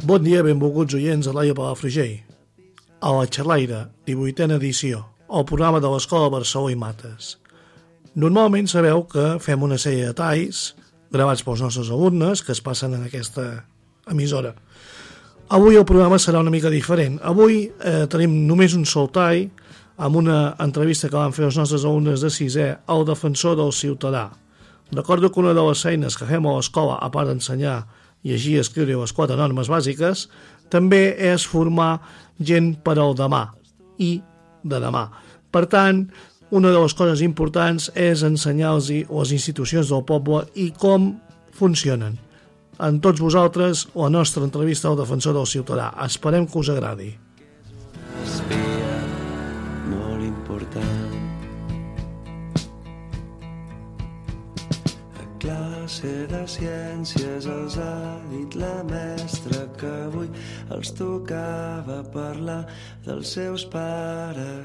Bon dia, benvolguts oients a l'Aia Palafrugell. A la xerraire, 18a edició, el programa de l'Escola Barceló i Mates. Normalment sabeu que fem una sèrie de talls gravats pels nostres alumnes que es passen en aquesta emissora. Avui el programa serà una mica diferent. Avui eh, tenim només un sol tall amb una entrevista que van fer els nostres alumnes de sisè al defensor del ciutadà. Recordo que una de les feines que fem a l'escola, a part d'ensenyar llegir i escriure les quatre normes bàsiques, també és formar gent per al demà i de demà. Per tant, una de les coses importants és ensenyar-los les institucions del poble i com funcionen. En tots vosaltres, la nostra entrevista al defensor del ciutadà. Esperem que us agradi. espia classe de ciències els ha dit la mestra que avui els tocava parlar dels seus pares.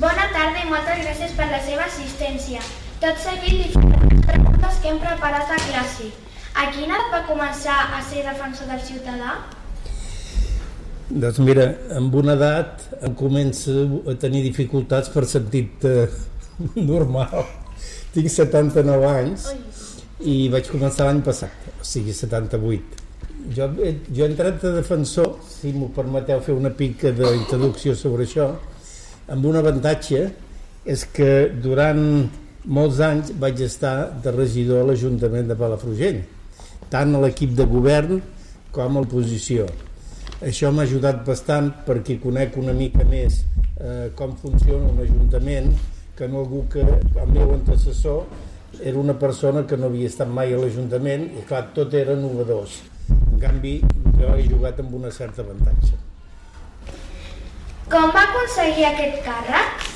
Bona tarda i moltes gràcies per la seva assistència. Tot seguit li faré les preguntes que hem preparat a classe. A quina edat va començar a ser defensor del ciutadà? Doncs mira, amb una edat em comença a tenir dificultats per sentit eh, normal. Tinc 79 anys i vaig començar l'any passat, o sigui 78. Jo, he- jo he entrat a defensor, si m'ho permeteu fer una pica d'introducció sobre això, amb un avantatge és que durant molts anys vaig estar de regidor a l'Ajuntament de Palafrugell, tant a l'equip de govern com a l'oposició. Això m'ha ajudat bastant perquè conec una mica més eh, com funciona un ajuntament que no algú que el meu antecessor era una persona que no havia estat mai a l'Ajuntament i clar, tot era novedós. En canvi, jo he jugat amb una certa avantatge. Com va aconseguir aquest càrrec?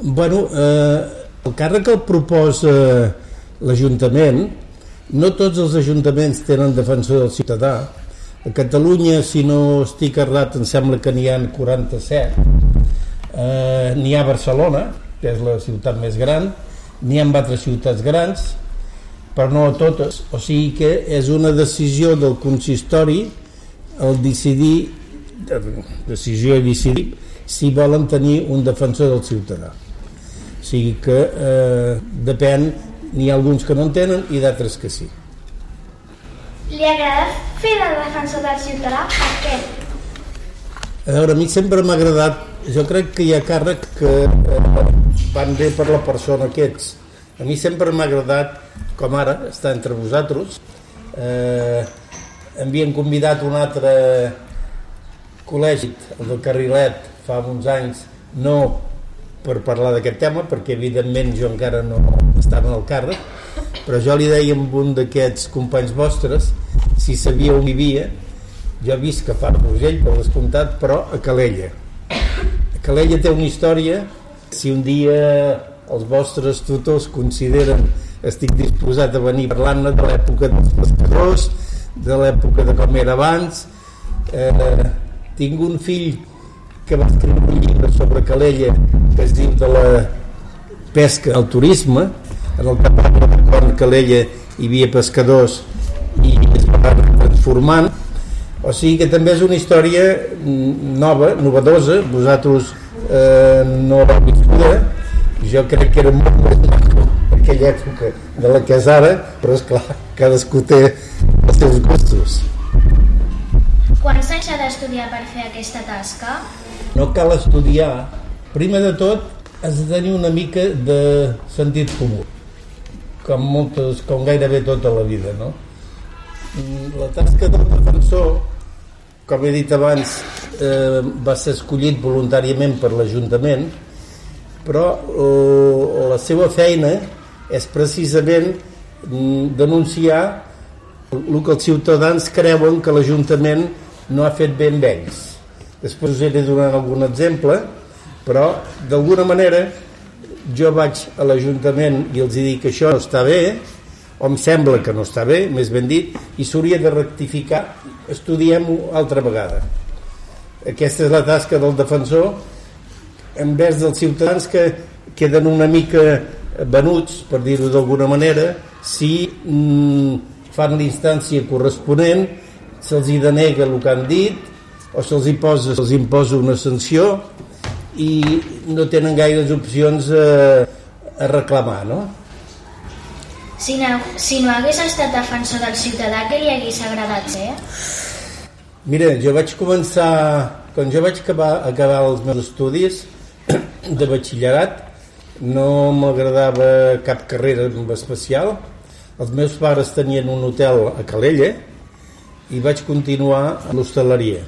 Bueno, eh, el càrrec que el proposa l'Ajuntament, no tots els ajuntaments tenen defensor del ciutadà. A Catalunya, si no estic errat, em sembla que n'hi ha 47. Eh, n'hi ha a Barcelona, que és la ciutat més gran, n'hi ha altres ciutats grans, però no a totes. O sigui que és una decisió del consistori el decidir, decisió i decidir, si volen tenir un defensor del ciutadà. O sigui que eh, depèn, n'hi ha alguns que no en tenen i d'altres que sí. Li agrada fer de defensor del ciutadà? Per què? A veure, a mi sempre m'ha agradat, jo crec que hi ha càrrec que eh, van bé per la persona que ets. A mi sempre m'ha agradat, com ara, estar entre vosaltres. Eh, em havien convidat un altre col·legi, el del Carrilet, fa uns anys, no per parlar d'aquest tema, perquè evidentment jo encara no estava en el càrrec, però jo li deia a un d'aquests companys vostres si sabia on vivia, jo visc a Palafrugell, per descomptat, però a Calella. A Calella té una història, si un dia els vostres tutors consideren estic disposat a venir parlant-ne de l'època dels pescadors, de l'època de com era abans. Eh, tinc un fill que va escriure un llibre sobre Calella que es diu de la pesca al turisme, en el que parla de quan Calella hi havia pescadors i es va transformant. O sigui que també és una història nova, novedosa, vosaltres eh, no l'heu viscuda, jo crec que era molt més maco aquella època de la que és ara, però és clar, cadascú té els seus gustos. Quants anys ha d'estudiar per fer aquesta tasca? no cal estudiar primer de tot has de tenir una mica de sentit comú com, moltes, com gairebé tota la vida no? Mm, la tasca del defensor com he dit abans eh, va ser escollit voluntàriament per l'Ajuntament però eh, la seva feina és precisament mm, denunciar el que els ciutadans creuen que l'Ajuntament no ha fet bé amb ells. Després us aniré donant algun exemple però d'alguna manera jo vaig a l'Ajuntament i els dic que això no està bé o em sembla que no està bé, més ben dit i s'hauria de rectificar estudiem-ho altra vegada aquesta és la tasca del defensor envers dels ciutadans que queden una mica venuts, per dir-ho d'alguna manera, si mm, fan l'instància corresponent, se'ls hi denega el que han dit, o se'ls hi posa, se'ls imposa una sanció i no tenen gaires opcions a, a reclamar, no? Si no, si no hagués estat defensor del ciutadà, què li hagués agradat ser? Mira, jo vaig començar, quan jo vaig acabar, acabar els meus estudis de batxillerat, no m'agradava cap carrera especial. Els meus pares tenien un hotel a Calella i vaig continuar a l'hostaleria.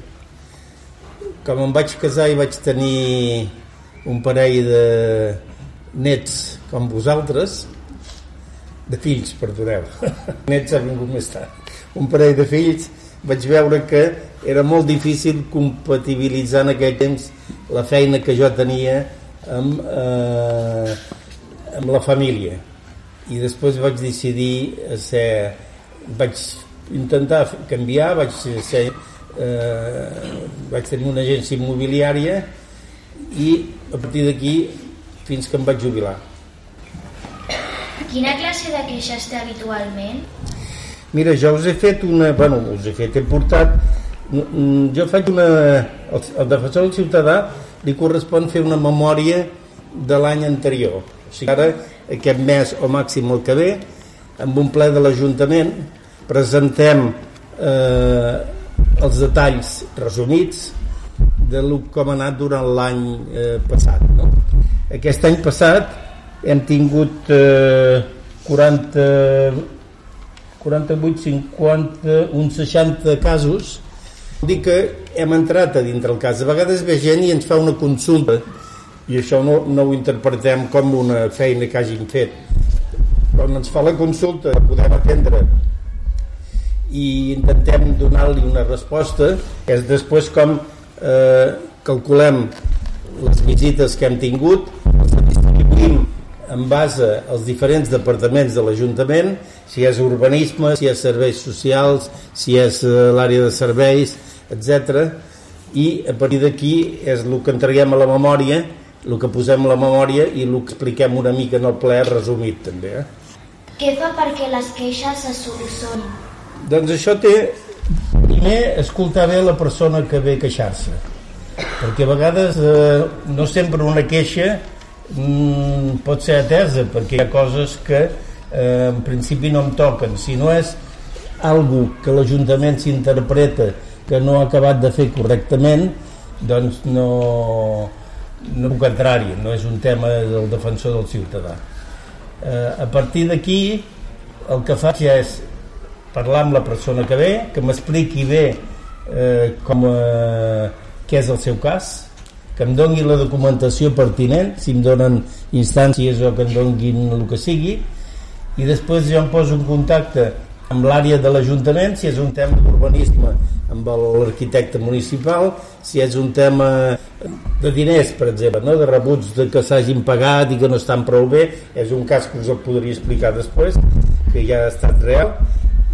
Com em vaig casar i vaig tenir un parell de nets com vosaltres, de fills, perdoneu, nets ha vingut més tard, un parell de fills, vaig veure que era molt difícil compatibilitzar en aquell temps la feina que jo tenia amb, eh, amb la família. I després vaig decidir ser vaig intentar canviar vaig ser eh, vaig tenir una agència immobiliària i a partir d'aquí fins que em vaig jubilar Quina classe de queixes té habitualment? Mira, jo us he fet una... Bueno, us he fet, he portat... Jo faig una... El, el defensor del ciutadà li correspon fer una memòria de l'any anterior. O sigui, ara, aquest mes o màxim el que ve, amb un ple de l'Ajuntament, presentem eh, els detalls resumits de com ha anat durant l'any eh, passat. No? Aquest any passat hem tingut eh, 40, 48, 50, uns 60 casos Vull dir que hem entrat a dintre el cas. A vegades ve gent i ens fa una consulta i això no, no ho interpretem com una feina que hagin fet. Quan ens fa la consulta podem atendre i intentem donar-li una resposta, que és després com eh, calculem les visites que hem tingut, en base als diferents departaments de l'Ajuntament, si és urbanisme, si és serveis socials, si és eh, l'àrea de serveis, etc. I a partir d'aquí és el que entreguem a la memòria, el que posem a la memòria i el que expliquem una mica en el ple resumit també. Eh? Què fa perquè les queixes se solucionin? Doncs això té primer escoltar bé la persona que ve a queixar-se perquè a vegades eh, no sempre una queixa mm, pot ser atesa perquè hi ha coses que eh, en principi no em toquen si no és algo que l'Ajuntament s'interpreta que no ha acabat de fer correctament doncs no, no el contrari, no és un tema del defensor del ciutadà. Eh, a partir d'aquí el que faig és parlar amb la persona que ve, que m'expliqui bé eh, com, eh, què és el seu cas, que em doni la documentació pertinent, si em donen instàncies o que em donin el que sigui, i després jo em poso en contacte amb l'àrea de l'Ajuntament, si és un tema d'urbanisme amb l'arquitecte municipal, si és un tema de diners, per exemple, no? de rebuts de que s'hagin pagat i que no estan prou bé, és un cas que us el podria explicar després, que ja ha estat real,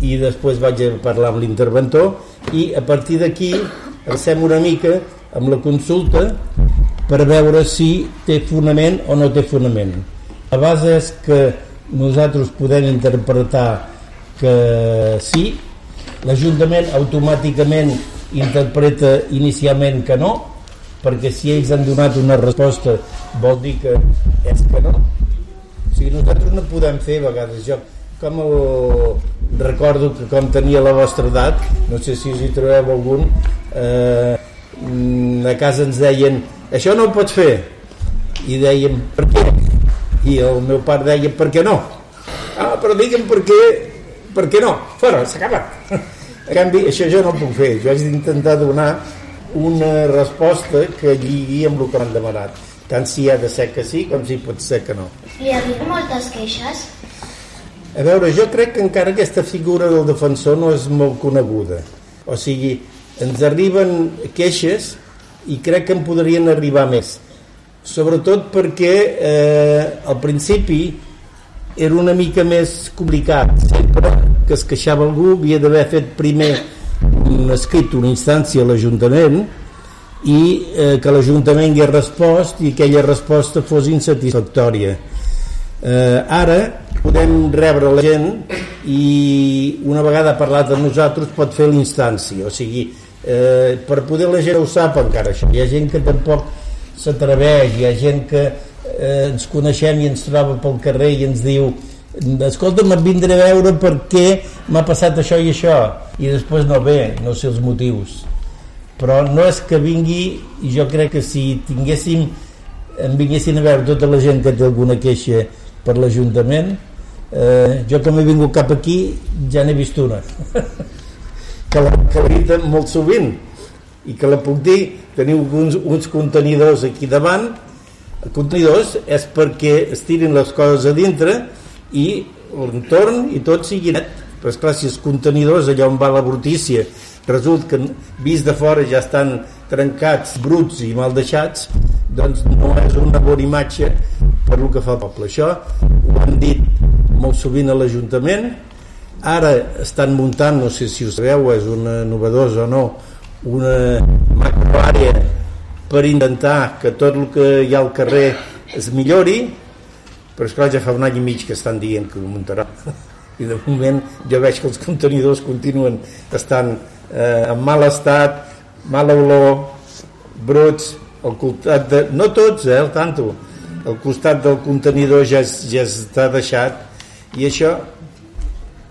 i després vaig a parlar amb l'interventor, i a partir d'aquí alcem una mica amb la consulta per veure si té fonament o no té fonament. La base és que nosaltres podem interpretar que sí, l'Ajuntament automàticament interpreta inicialment que no, perquè si ells han donat una resposta vol dir que és que no. O sigui, nosaltres no podem fer a vegades. Jo com el recordo que com tenia la vostra edat, no sé si us hi trobeu algun, eh, a casa ens deien això no ho pots fer i dèiem per què? i el meu pare deia per què no? ah, però digue'm per què per què no? fora, s'ha acabat en canvi, això jo no ho puc fer. Jo haig d'intentar donar una resposta que lligui amb el que m'han demanat. Tant si ha de ser que sí com si pot ser que no. Li arriben moltes queixes? A veure, jo crec que encara aquesta figura del defensor no és molt coneguda. O sigui, ens arriben queixes i crec que en podrien arribar més. Sobretot perquè eh, al principi era una mica més complicat. Sempre que es queixava algú havia d'haver fet primer un escrit, una instància a l'Ajuntament i eh, que l'Ajuntament hagués respost i aquella resposta fos insatisfactòria. Eh, ara podem rebre la gent i una vegada parlat amb nosaltres pot fer l'instància, o sigui, eh, per poder la gent ho sap encara això, hi ha gent que tampoc s'atreveix, hi ha gent que eh, ens coneixem i ens troba pel carrer i ens diu escolta'm, et vindré a veure perquè m'ha passat això i això. I després no ve, no sé els motius. Però no és que vingui jo crec que si tinguéssim em vinguessin a veure tota la gent que té alguna queixa per l'Ajuntament eh, jo que m'he vingut cap aquí ja n'he vist una que la, que la molt sovint. I que la puc dir teniu uns, uns contenidors aquí davant. Contenidors és perquè es tirin les coses a dintre i l'entorn i tot sigui net. Però esclar si els contenidors allà on va la brutícia resulta que vist de fora ja estan trencats, bruts i mal deixats doncs no és una bona imatge per el que fa el poble. Això ho han dit molt sovint a l'Ajuntament ara estan muntant, no sé si ho sabeu és una novedosa o no una macroàrea per intentar que tot el que hi ha al carrer es millori però esclar ja fa un any i mig que estan dient que ho muntarà. I de moment jo veig que els contenidors continuen estan eh, en mal estat mala olor bruts al costat de, no tots eh, el tanto al costat del contenidor ja, ja està deixat i això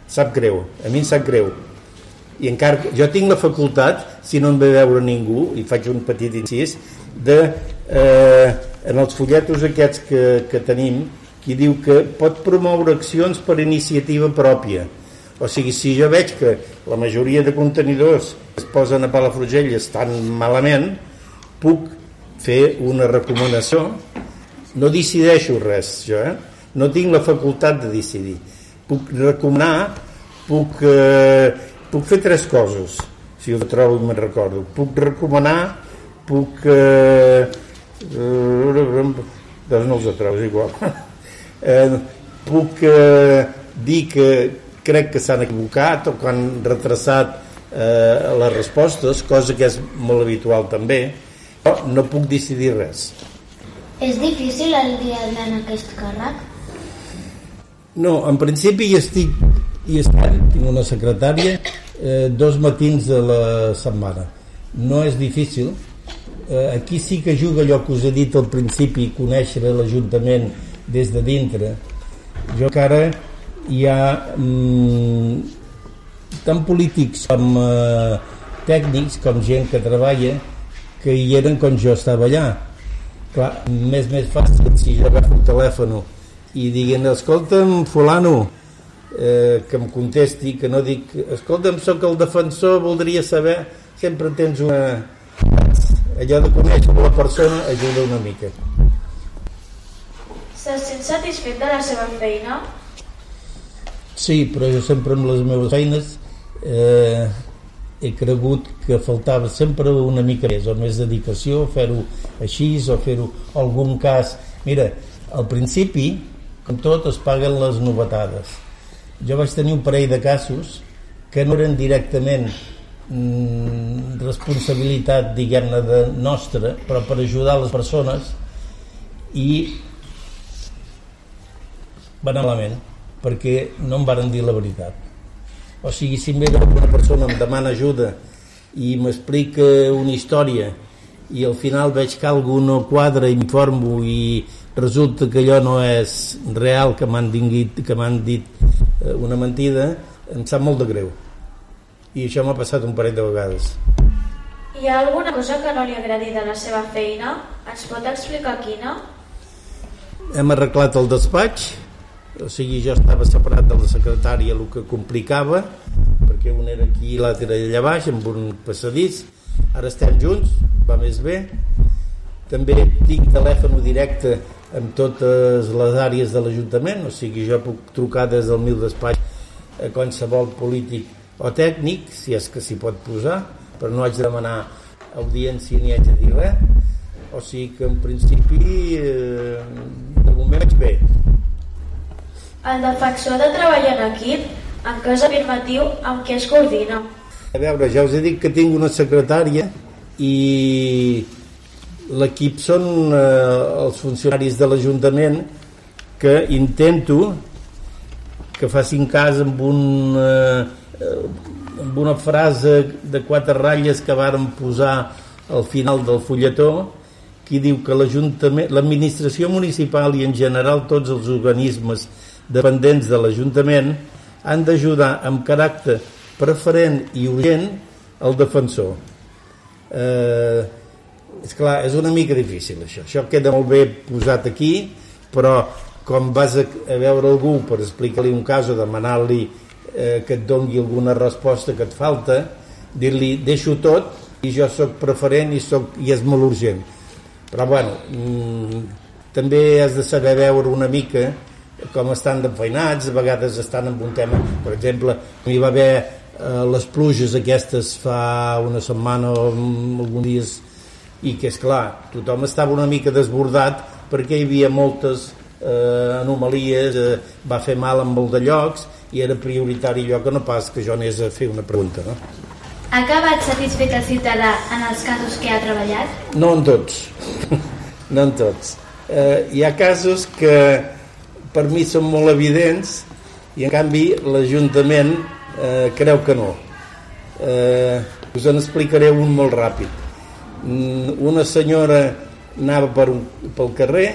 sap greu, a mi em sap greu. I encara jo tinc la facultat si no em ve veure ningú i faig un petit incís de eh, en els fulletos aquests que, que tenim qui diu que pot promoure accions per iniciativa pròpia. O sigui, si jo veig que la majoria de contenidors es posen a Palafrugell estan malament puc fer una recomanació. No decideixo res jo, eh? no tinc la facultat de decidir puc recomanar puc, eh, puc fer tres coses si ho trobo me'n recordo. Puc recomanar puc eh, eh, doncs no els trobo igual. Eh, puc eh, dir que crec que s'han equivocat o que han retrasat eh, les respostes cosa que és molt habitual també però no puc decidir res. És difícil el dia en aquest càrrec? No, en principi hi estic hi estic, tinc una secretària eh, dos matins de la setmana. No és difícil. Eh, aquí sí que juga allò que us he dit al principi conèixer l'Ajuntament des de dintre. Jo encara hi ha mm, tant polítics com eh, tècnics com gent que treballa que hi eren quan jo estava allà. Clar, més més fàcil si jo agafo el telèfon i diguen, escolta'm, fulano, eh, que em contesti, que no dic, escolta'm, sóc el defensor, voldria saber, sempre tens una... Allò de conèixer la persona ajuda una mica. Se sent satisfet de la seva feina? Sí, però jo sempre amb les meves feines eh, he cregut que faltava sempre una mica més, o més dedicació, fer-ho així, o fer-ho algun cas... Mira, al principi, com tot, es paguen les novetades. Jo vaig tenir un parell de casos que no eren directament mm, responsabilitat, diguem-ne, de nostra, però per ajudar les persones i van malament perquè no em varen dir la veritat o sigui, si ve una persona em demana ajuda i m'explica una història i al final veig que algú no quadra, informo i resulta que allò no és real, que m'han dit, que m'han dit eh, una mentida, em sap molt de greu. I això m'ha passat un parell de vegades. Hi ha alguna cosa que no li agradi de la seva feina? Ens pot explicar quina? Hem arreglat el despatx, o sigui, jo estava separat de la secretària, el que complicava, perquè un era aquí i l'altre era allà baix, amb un passadís. Ara estem junts, va més bé. També tinc telèfon directe amb totes les àrees de l'Ajuntament, o sigui, jo puc trucar des del meu despatx a qualsevol polític o tècnic, si és que s'hi pot posar, però no haig de demanar audiència ni haig de dir res. O sigui que en principi eh, de moment vaig bé. El defensor de treballar en equip, en cas afirmatiu, amb què es coordina? A veure, ja us he dit que tinc una secretària i l'equip són eh, els funcionaris de l'Ajuntament que intento que facin cas amb un eh, amb una frase de quatre ratlles que varen posar al final del fulletó qui diu que l'Ajuntament, l'administració municipal i en general tots els organismes dependents de l'Ajuntament han d'ajudar amb caràcter preferent i urgent el defensor. Eh, és clar, és una mica difícil això. Això queda molt bé posat aquí, però com vas a, a veure algú per explicar-li un cas o demanar-li eh, que et dongui alguna resposta que et falta, dir-li deixo tot i jo sóc preferent i, soc, i és molt urgent però bueno mmm, també has de saber veure una mica com estan d'enfeinats, a vegades estan en un tema, per exemple, hi va haver eh, les pluges aquestes fa una setmana o alguns dies i que és clar, tothom estava una mica desbordat perquè hi havia moltes eh, anomalies, eh, va fer mal en molt de llocs i era prioritari allò que no pas que jo anés a fer una pregunta. No? Ha acabat satisfet el ciutadà en els casos que ha treballat? No en tots, no en tots. Eh, hi ha casos que per mi són molt evidents i en canvi l'Ajuntament eh, creu que no. Eh, us en explicaré un molt ràpid. Mm, una senyora anava per, pel carrer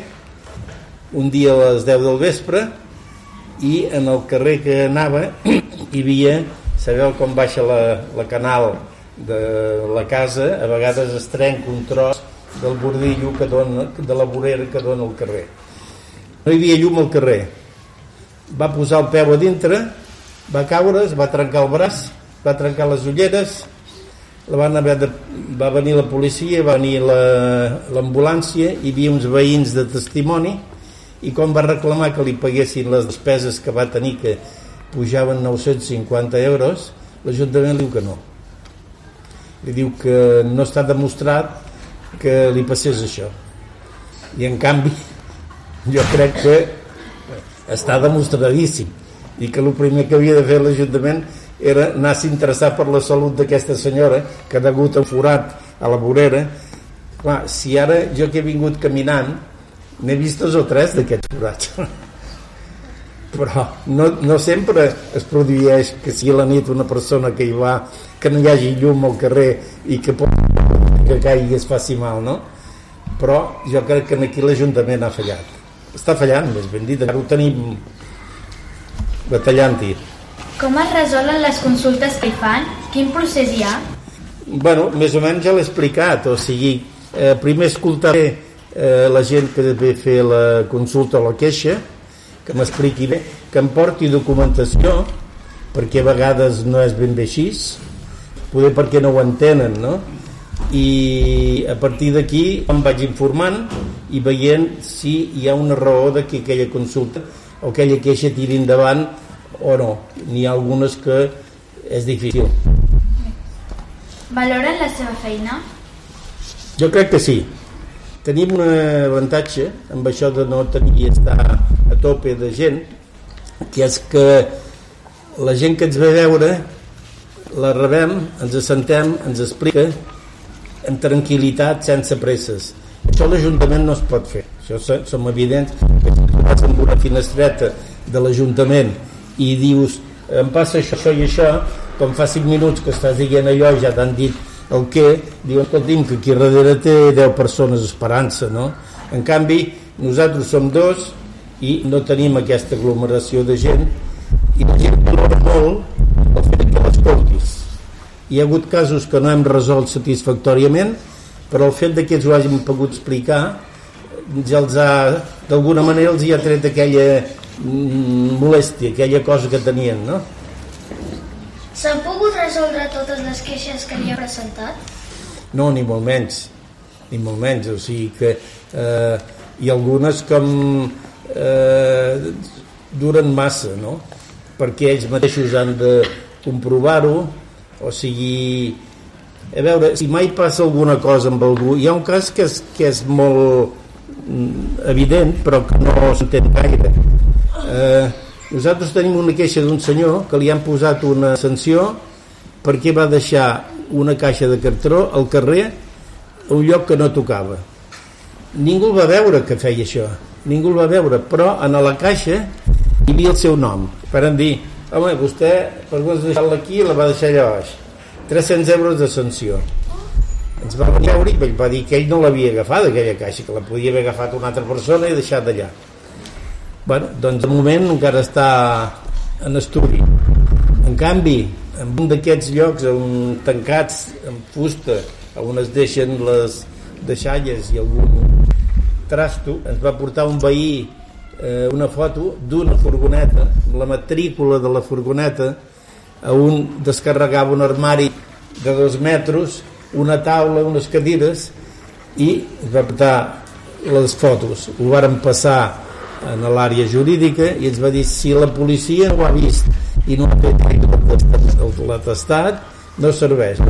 un dia a les 10 del vespre i en el carrer que anava hi havia sabeu com baixa la, la canal de la casa, a vegades es trenca un tros del bordillo que dona, de la vorera que dona al carrer. No hi havia llum al carrer. Va posar el peu a dintre, va caure, es va trencar el braç, va trencar les ulleres, la van haver de, va venir la policia, va venir l'ambulància, la, hi havia uns veïns de testimoni i quan va reclamar que li paguessin les despeses que va tenir, que pujaven 950 euros, l'Ajuntament diu que no. Li diu que no està demostrat que li passés això. I en canvi, jo crec que està demostradíssim i que el primer que havia de fer l'Ajuntament era anar-se interessar per la salut d'aquesta senyora que ha degut un forat a la vorera. Clar, si ara jo que he vingut caminant n'he vist dos o tres d'aquests forats. Però no, no sempre es produeix que si a la nit una persona que hi va que no hi hagi llum al carrer i que pot que caigui es faci mal no? però jo crec que aquí l'Ajuntament ha fallat. Està fallant, més ben dit, ara ho tenim batallant-hi com es resolen les consultes que hi fan? Quin procés hi ha? Bueno, més o menys ja l'he explicat, o sigui, eh, primer escoltaré eh, la gent que ve fer la consulta o la queixa, que m'expliqui bé, que em porti documentació, perquè a vegades no és ben bé així, poder perquè no ho entenen, no? I a partir d'aquí em vaig informant i veient si hi ha una raó de que aquella consulta o aquella queixa tiri endavant o no. N'hi ha algunes que és difícil. Valoren la seva feina? Jo crec que sí. Tenim un avantatge amb això de no tenir estar a tope de gent, que és que la gent que ens ve a veure la rebem, ens assentem, ens explica en tranquil·litat, sense presses. Això l'Ajuntament no es pot fer. Això som evidents que si tu vas amb una finestreta de l'Ajuntament i dius em passa això, això i això, com fa 5 minuts que estàs dient allò ja t'han dit el què, diuen, escolti'm, que aquí darrere té 10 persones esperant-se, no? En canvi, nosaltres som dos i no tenim aquesta aglomeració de gent i la gent valora molt el fet que l'escoltis. Hi ha hagut casos que no hem resolt satisfactòriament, però el fet que ells ho hagin pogut explicar ja els ha, d'alguna manera els hi ha tret aquella molèstia, aquella cosa que tenien, no? S'han pogut resoldre totes les queixes que li ha presentat? No, ni molt menys, ni molt menys, o sigui que eh, hi ha algunes com eh, duren massa, no? Perquè ells mateixos han de comprovar-ho, o sigui, a veure, si mai passa alguna cosa amb algú, hi ha un cas que és, que és molt mm, evident, però que no s'entén gaire. Eh, nosaltres tenim una queixa d'un senyor que li han posat una sanció perquè va deixar una caixa de cartró al carrer a un lloc que no tocava. Ningú el va veure que feia això, ningú el va veure, però en la caixa hi havia el seu nom. Varen dir, home, vostè, per vols deixar-la aquí, la va deixar allà baix. 300 euros de sanció. Ens va veure i va dir que ell no l'havia agafat, aquella caixa, que la podia haver agafat una altra persona i deixat d'allà. Bueno, doncs de moment encara està en estudi. En canvi, en un d'aquests llocs on tancats amb fusta, on es deixen les deixalles i algun trasto, ens va portar un veí eh, una foto d'una furgoneta, la matrícula de la furgoneta, a un descarregava un armari de dos metres, una taula, unes cadires, i ens va portar les fotos. Ho varen passar en l'àrea jurídica i ens va dir si la policia ho ha vist i no fet l'atestat, no serveix.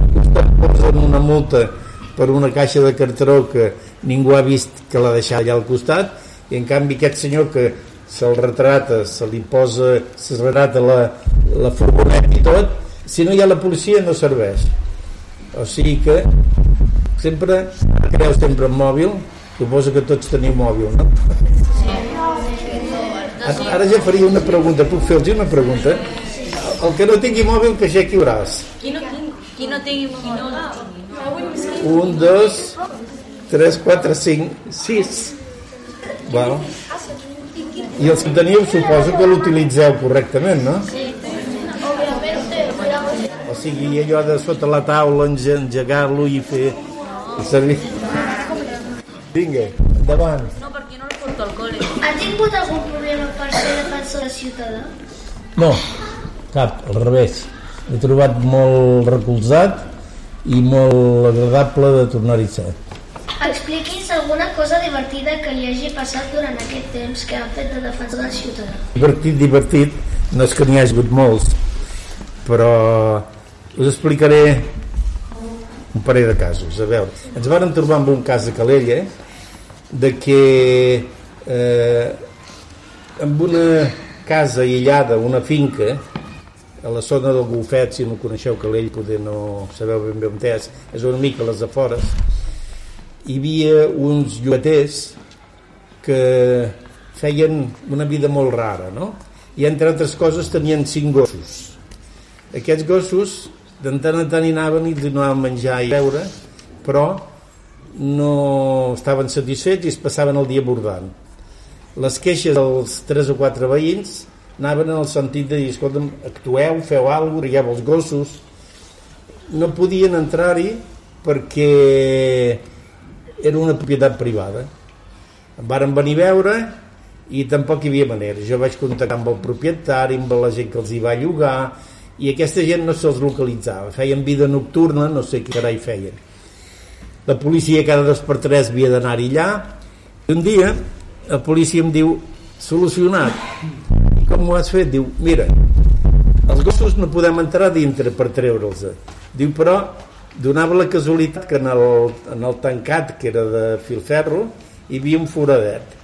Posen una multa per una caixa de cartró que ningú ha vist que l'ha deixat allà al costat i en canvi aquest senyor que se'l retrata, se li posa se retrata la, la furgoneta i tot, si no hi ha la policia no serveix o sigui que sempre creu sempre en mòbil suposo que tots teniu mòbil no? Ara, ara ja faria una pregunta puc fer-los una pregunta el que no tingui mòbil que aixequi braç qui no, qui no tingui mòbil un, dos, tres, quatre, cinc, sis. Bueno. I els que teniu suposo que l'utilitzeu correctament, no? O sigui, allò de sota la taula engegar-lo i fer servir. Vinga, endavant. No, perquè no el porto al col·le. Ha tingut algun problema per ser defensor de ciutadà? No, cap, al revés. L'he trobat molt recolzat i molt agradable de tornar-hi a ser. Expliqui'ns alguna cosa divertida que li hagi passat durant aquest temps que ha fet de defensor de ciutadà. Divertit, divertit, no és que n'hi hagi hagut molts, però us explicaré un parell de casos. A veure, ens vàrem trobar amb un cas a Calella de que eh, amb una casa aïllada, una finca, a la zona del Golfet, si no coneixeu Calell, poder no sabeu ben bé on és, és una mica a les afores, hi havia uns llogaters que feien una vida molt rara, no? I entre altres coses tenien cinc gossos. Aquests gossos de tant en tant hi anaven i els donaven menjar i beure, però no estaven satisfets i es passaven el dia bordant. Les queixes dels tres o quatre veïns anaven en el sentit de dir, escolta'm, actueu, feu alguna cosa, els gossos. No podien entrar-hi perquè era una propietat privada. Em varen venir a veure i tampoc hi havia manera. Jo vaig contactar amb el propietari, amb la gent que els hi va llogar, i aquesta gent no se'ls localitzava. Feien vida nocturna, no sé què carai feien. La policia cada dos per tres havia d'anar-hi allà. I un dia la policia em diu, solucionat. I com ho has fet? Diu, mira, els gossos no podem entrar dintre per treure'ls. Diu, però donava la casualitat que en el, en el tancat, que era de filferro, hi havia un foradet.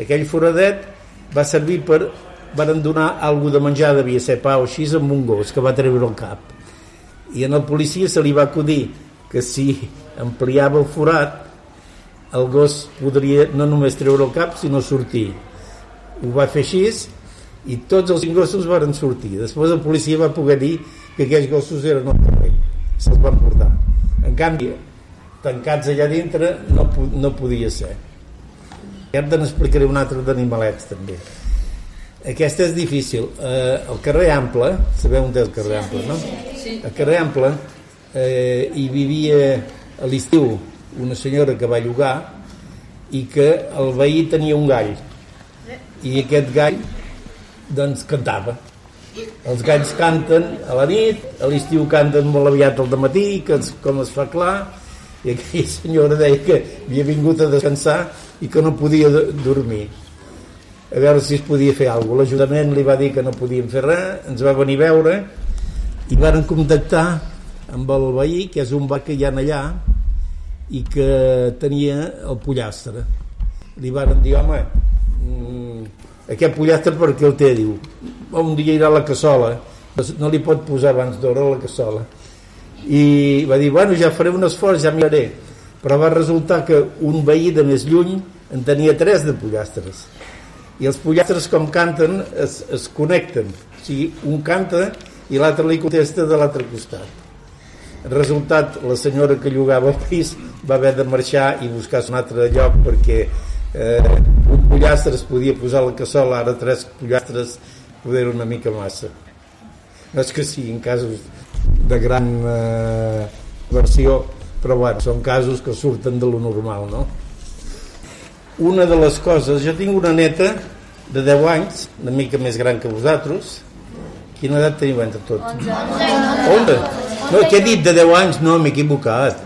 Aquell foradet va servir per varen donar alguna de menjar, devia ser pa o així, amb un gos que va treure el cap. I en el policia se li va acudir que si ampliava el forat, el gos podria no només treure el cap, sinó sortir. Ho va fer així i tots els gossos varen sortir. Després el policia va poder dir que aquells gossos eren el terreny. Se'ls van portar. En canvi, tancats allà dintre no, no podia ser. I ara n'explicaré un altre d'animalets també. Aquesta és difícil. Eh, el carrer Ample, sabeu on és el carrer Ample, no? El carrer Ample eh, hi vivia a l'estiu una senyora que va llogar i que el veí tenia un gall. I aquest gall doncs cantava. Els galls canten a la nit a l'estiu canten molt aviat al matí que es, com es fa clar. I aquella senyora deia que havia vingut a descansar i que no podia dormir a veure si es podia fer alguna. L'Ajuntament li va dir que no podien fer res, ens va venir a veure i varen contactar amb el veí, que és un va que allà, i que tenia el pollastre. Li varen dir, home, mmm, aquest pollastre per què el té? Diu, un dia irà a la cassola, no li pot posar abans d'hora la cassola. I va dir, bueno, ja faré un esforç, ja miraré. Però va resultar que un veí de més lluny en tenia tres de pollastres i els pollastres com canten es, es connecten. O sigui, un canta i l'altre li contesta de l'altre costat. Resultat la senyora que llogava el pis va haver de marxar i buscar un altre lloc perquè eh, un pollastre es podia posar la cassola ara tres pollastres poder una mica massa. No és que siguin casos de gran eh, versió però bueno, són casos que surten de lo normal no? Una de les coses jo tinc una neta de 10 anys una mica més gran que vosaltres quina edat teniu entre tots? 11 no, què he dit de 10 anys? No, m'he equivocat.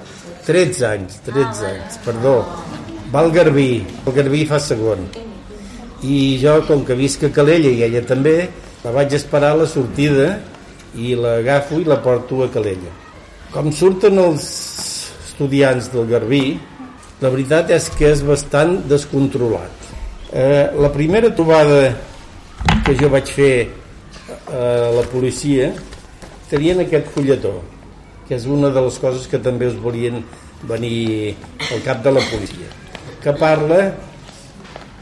13 anys, 13 anys, perdó. Va al Garbí, el Garbí fa segon. I jo, com que visc a Calella i ella també, la vaig esperar a la sortida i l'agafo i la porto a Calella. Com surten els estudiants del Garbí, la veritat és que és bastant descontrolat. Eh, la primera trobada que jo vaig fer a la policia tenien aquest fulletó que és una de les coses que també us volien venir al cap de la policia que parla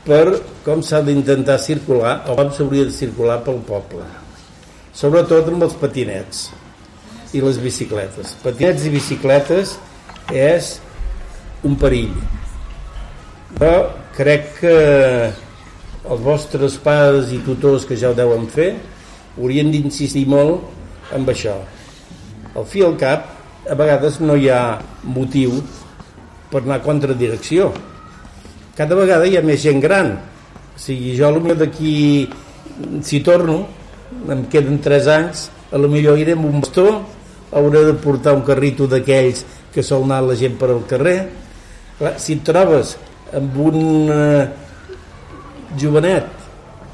per com s'ha d'intentar circular o com s'hauria de circular pel poble sobretot amb els patinets i les bicicletes patinets i bicicletes és un perill. Però crec que els vostres pares i tutors que ja ho deuen fer haurien d'insistir molt amb això. Al fi al cap a vegades no hi ha motiu per anar a contradirecció. Cada vegada hi ha més gent gran. O sigui, jo potser d'aquí si torno em queden 3 anys a lo millor iré amb un bastó hauré de portar un carrito d'aquells que sol anar la gent per al carrer Clar, si et trobes amb un eh, jovenet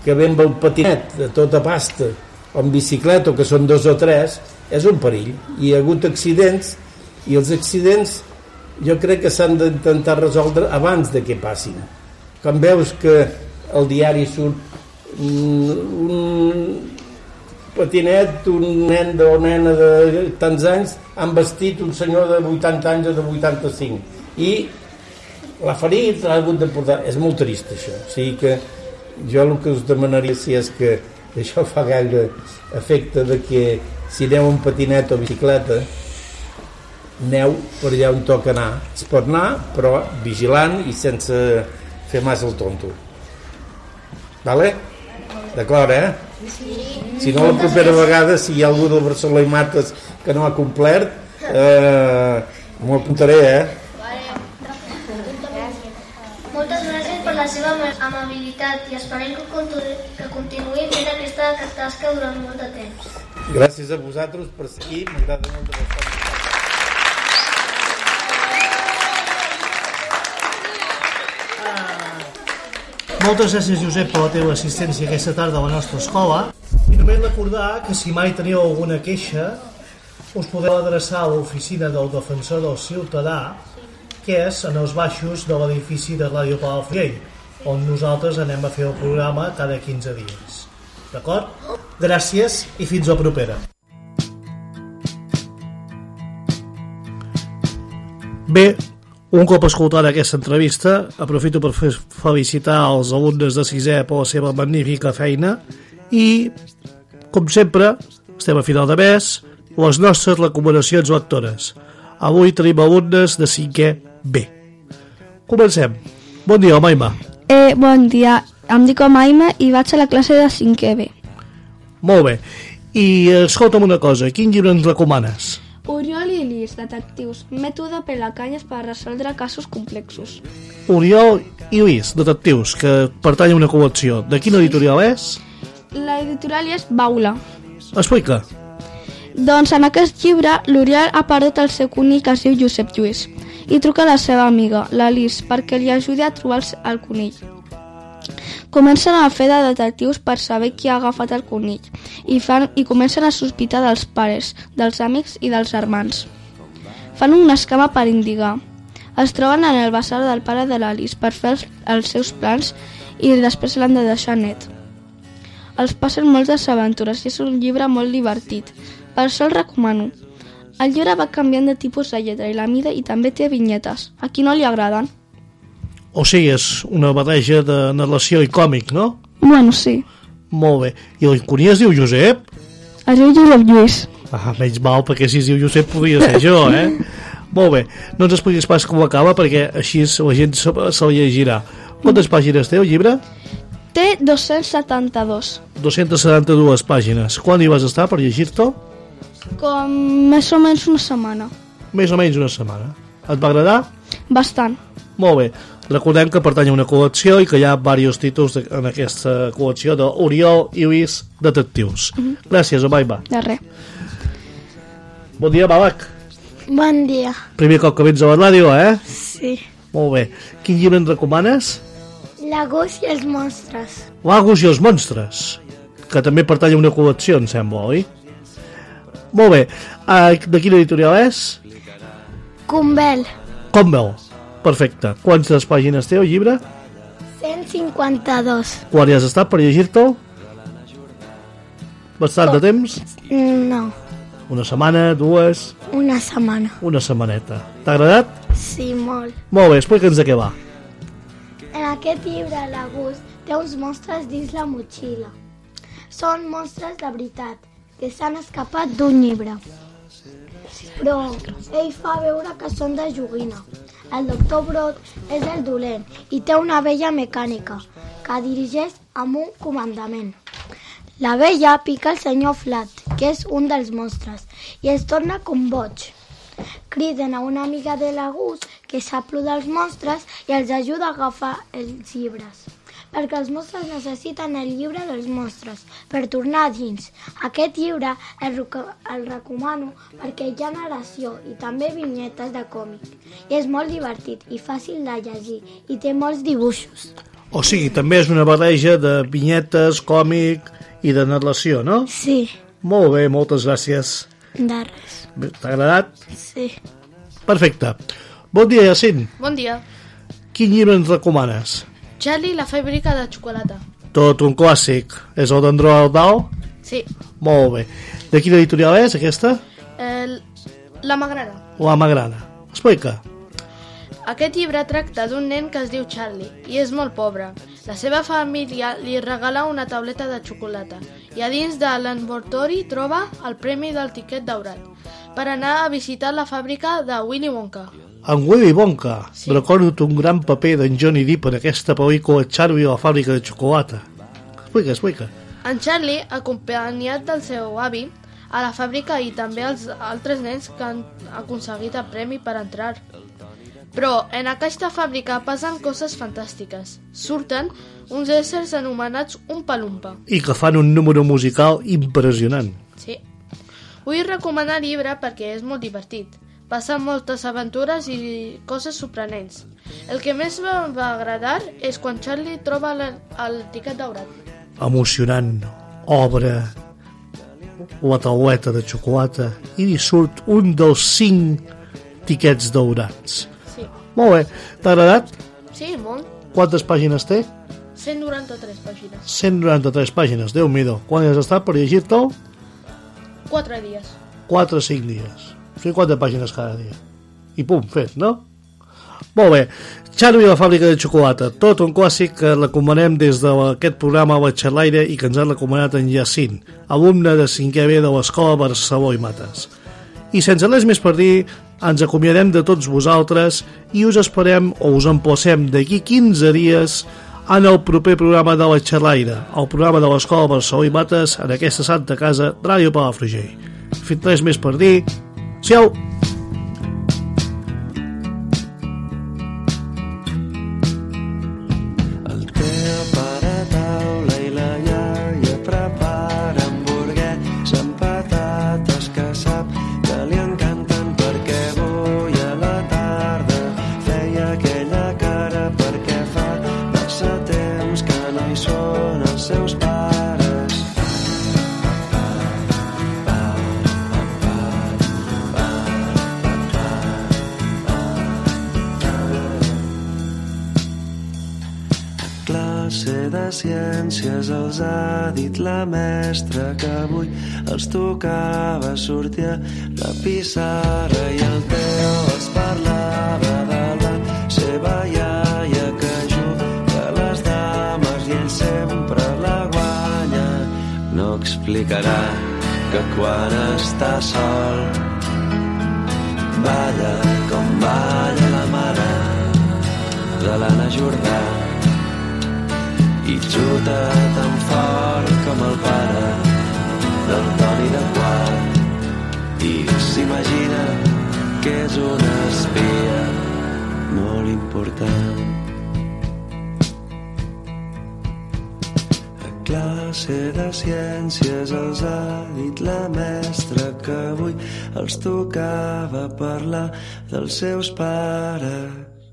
que ve amb el patinet de tota pasta o amb bicicleta que són dos o tres és un perill. Hi ha hagut accidents i els accidents jo crec que s'han d'intentar resoldre abans de que passin. Quan veus que el diari surt un patinet, un nen o nena de tants anys han vestit un senyor de 80 anys o de 85 i l'ha ferit, l'ha hagut de portar és molt trist això o sigui que jo el que us demanaria si és que això fa gaire efecte de que si aneu en patinet o bicicleta aneu per allà on toca anar es pot anar però vigilant i sense fer massa el tonto vale? d'acord eh? si no la propera vegada si hi ha algú del Barcelona i Mates que no ha complert eh, m'ho apuntaré eh? Moltes gràcies per la seva ama- amabilitat i esperem que, continu que continuï fent aquesta tasca durant molt de temps. gràcies a vosaltres per seguir m'agrada molt de vostra Moltes gràcies, Josep, per la teva assistència aquesta tarda a la nostra escola. I només recordar que si mai teniu alguna queixa, us podeu adreçar a l'oficina del defensor del ciutadà, que és en els baixos de l'edifici de Ràdio Palafrugell, on nosaltres anem a fer el programa cada 15 dies. D'acord? Gràcies i fins a propera. Bé, un cop escoltada aquesta entrevista, aprofito per felicitar els alumnes de sisè per la seva magnífica feina i, com sempre, estem a final de mes, les nostres recomanacions lectores. Avui tenim alumnes de 5è B. Comencem. Bon dia, Maima. Eh, bon dia, em dic Omaima i vaig a la classe de 5è B. Molt bé. I escolta'm una cosa, quin llibre ens recomanes? Oriol i Lis, detectius, mètode per la canyes per resoldre casos complexos. Oriol i Lluís, detectius, que pertany a una col·lecció. De quina editorial és? La editorial és Baula. Explica. Doncs en aquest llibre l'Oriol ha perdut el seu conill que es diu Josep Lluís i truca a la seva amiga, la Lis, perquè li ajudi a trobar el, conill. Comencen a fer de detectius per saber qui ha agafat el conill i, fan, i comencen a sospitar dels pares, dels amics i dels germans. Fan una escama per indigar. Es troben en el basar del pare de l'Alice per fer els, els seus plans i després l'han de deixar net. Els passen moltes aventures i és un llibre molt divertit. Per això el recomano. El llibre va canviant de tipus de lletra i la mida i també té vinyetes. A qui no li agraden? O sigui, és una barreja de narració i còmic, no? Bueno, sí. Molt bé. I el cuní es diu Josep? Es diu Josep Lluís. Ah, menys mal, perquè si es diu Josep podria ser jo, eh? Molt bé. No ens expliquis pas com acaba, perquè així la gent se, se llegirà. Quantes pàgines té el llibre? Té 272. 272 pàgines. Quan hi vas estar per llegir-te? Com més o menys una setmana. Més o menys una setmana. Et va agradar? Bastant. Molt bé. Recordem que pertany a una col·lecció i que hi ha diversos títols de, en aquesta col·lecció d'Oriol i Lluís Detectius. Gràcies, Omaiba. De res. Bon dia, Malak. Bon dia. Primer cop que vens a la ràdio, eh? Sí. Molt bé. Quin llibre ens recomanes? La gos i els monstres. L'Agus i els monstres, que també pertany a una col·lecció, em sembla, oi? Molt bé. Uh, de quina editorial és? Cumbel. Convel. Perfecte. Quantes pàgines té el llibre? 152. Quan hi has estat per llegir-te'l? Bastant de temps? No, Una setmana, dues, una setmana. una setmaneta. T'ha agradat? Sí, molt. Molt bé, explica'ns de què va. En aquest llibre, la Gus té uns monstres dins la motxilla. Són monstres de veritat, que s'han escapat d'un llibre. Però ell fa veure que són de joguina. El doctor Brot és el dolent i té una vella mecànica que dirigeix amb un comandament. La vella pica el senyor Flat, que és un dels monstres, i es torna com boig. Criden a una amiga de la Gus que sap dels monstres i els ajuda a agafar els llibres. Perquè els monstres necessiten el llibre dels monstres per tornar a dins. Aquest llibre el, el recomano perquè hi ha narració i també vinyetes de còmic. I és molt divertit i fàcil de llegir i té molts dibuixos. O sigui, també és una barreja de vinyetes, còmic i de narració, no? Sí, Molt bé, moltes gràcies. de res. T'ha agradat? Sí. Perfecte. Bon dia, Jacint. Bon dia. Quin llibre ens recomanes? Charlie, la fàbrica de xocolata. Tot un clàssic. És el d'Andro Aldao? Sí. Molt bé. De quina editorial és, aquesta? El... La m'agrada. La Magrana. Explica. Aquest llibre tracta d'un nen que es diu Charlie i és molt pobre. La seva família li regala una tauleta de xocolata i a dins de l'envoltori troba el premi del tiquet daurat per anar a visitar la fàbrica de Willy Wonka. En Willy Wonka. Sí. Recordo un gran paper d'en Johnny Depp en aquesta pel·lícula Charlie a la fàbrica de xocolata. Explica, explica. En Charlie, acompanyat del seu avi, a la fàbrica i també els altres nens que han aconseguit el premi per entrar. Però en aquesta fàbrica passen coses fantàstiques. Surten uns éssers anomenats un palumpa. I que fan un número musical impressionant. Sí. Vull recomanar el llibre perquè és molt divertit. Passen moltes aventures i coses sorprenents. El que més em va agradar és quan Charlie troba la- el tiquet daurat. Emocionant. Obre la tauleta de xocolata i li surt un dels cinc tiquets daurats. Sí. Molt bé. T'ha agradat? Sí, molt. Quantes pàgines té? 193 pàgines. 193 pàgines, déu nhi Quan has estat per llegir-te'l? 4 dies. 4 o 5 dies. O sigui, 4 pàgines cada dia. I pum, fet, no? Molt bé. Charlie i la fàbrica de xocolata, tot un clàssic que recomanem des d'aquest programa a la xerraire i que ens ha recomanat en Jacint, alumne de 5è B de l'Escola Barceló i Mates. I sense res més per dir, ens acomiadem de tots vosaltres i us esperem o us emplacem d'aquí 15 dies en el proper programa de la xerraire, el programa de l'Escola Barceló i Mates en aquesta santa casa, Ràdio Palafrugell. Fins res més per dir. Ciao ciències els ha dit la mestra que avui els tocava sortir a la pissarra i el Teo els parlava de la seva iaia que juga a les dames i ell sempre explicarà que quan està sol balla com balla la mare de l'Anna Jordà i xuta tan fort com el pare del Toni de Quart i s'imagina que és una espia molt important. A classe de ciències els ha dit la mestra que avui els tocava parlar dels seus pares